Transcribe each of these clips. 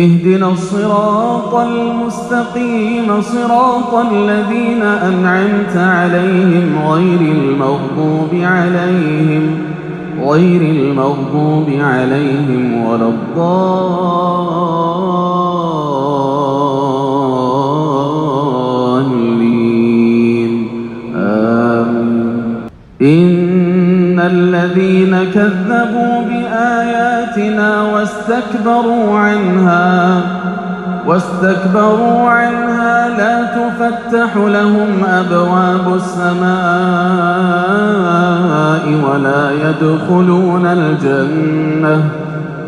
اهدنا الصراط المستقيم صراط الذين أنعمت عليهم غير المغضوب عليهم غير المغضوب عليهم ولا الضالين. آمين. إن الذين كذبوا بآياتنا واستكبروا عنها واستكبروا عنها لا تفتح لهم أبواب السماء ولا يدخلون الجنة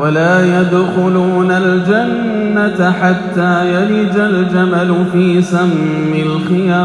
ولا يدخلون الجنة حتى يلج الجمل في سم الخياط.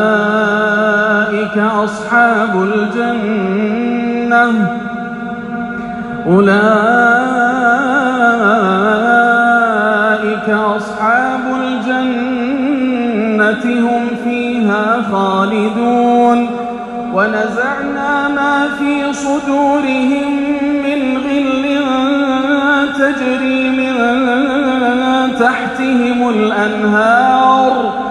أصحاب الجنة. أولئك أصحاب الجنة هم فيها خالدون. ونزعنا ما في صدورهم من غل تجري من تحتهم الأنهار.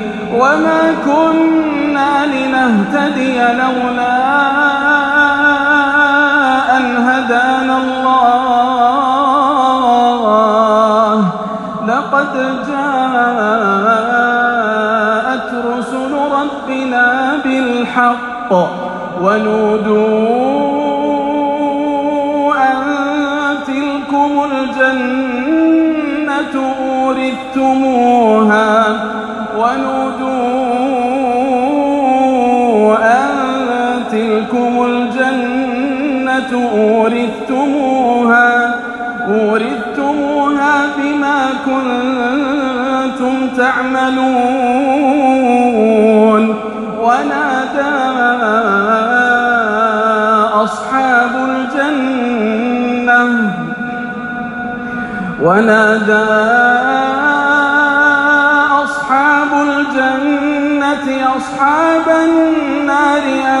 وما كنا لنهتدي لولا أن هدانا الله. لقد جاءت رسل ربنا بالحق ونودوا أن تلكم الجنة أورثتموها. ونودوا تلكم الجنة أورثتموها أورثتموها بما كنتم تعملون. ونادى أصحاب الجنة ونادى أصحاب الجنة أصحاب النار أن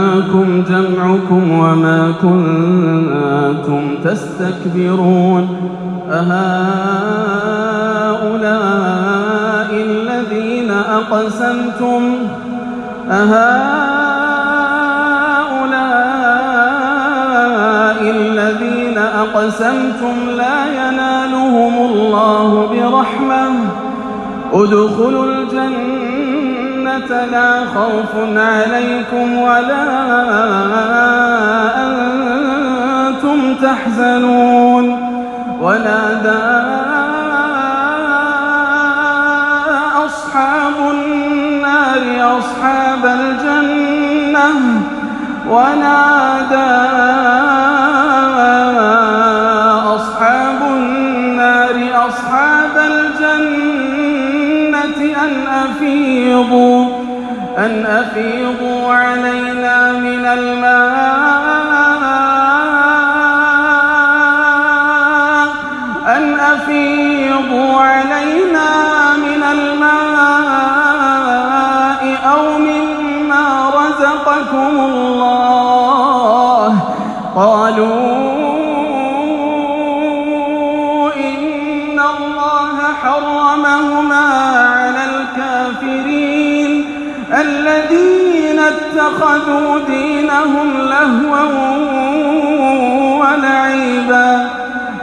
عنكم جمعكم وما كنتم تستكبرون أهؤلاء الذين أقسمتم أهؤلاء الذين أقسمتم لا ينالهم الله برحمة. ادخلوا الجنة لا خوف عليكم ولا أنتم تحزنون ونادى أصحاب النار أصحاب الجنة ونادى أصحاب أن أفيضوا علينا من الماء. أن أفيضوا علينا من الماء أو مما رزقكم الذين اتخذوا دينهم لهوا ولعبا.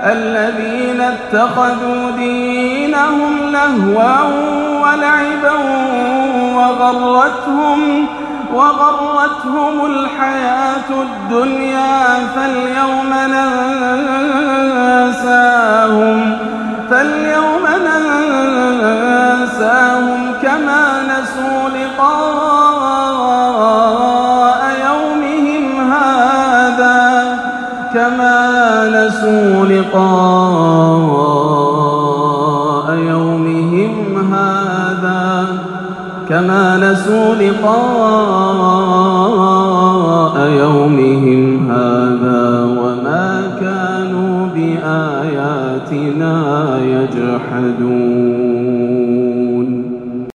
الذين اتخذوا دينهم لهوا ولعبا وغرتهم وغرتهم الحياة الدنيا فاليوم ننساهم فاليوم ننساهم كما نسوا لقاء يومهم هذا كما نسوا لقاء يومهم هذا كما نسوا لقاء يومهم هذا وما كانوا بآياتنا يجحدون